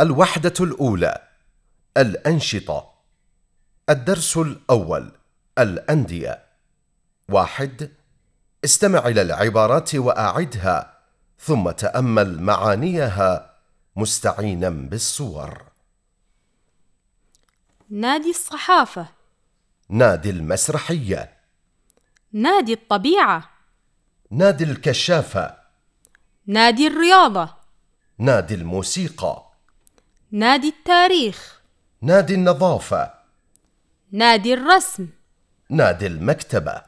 الوحدة الأولى الأنشطة. الدرس الأول الأندية. واحد استمع إلى العبارات وأعدها ثم تأمل معانيها مستعينا بالصور. نادي الصحافة. نادي المسرحية. نادي الطبيعة. نادي الكشافة. نادي الرياضة. نادي الموسيقى. نادي التاريخ. نادي النظافة. نادي الرسم. نادي المكتبة.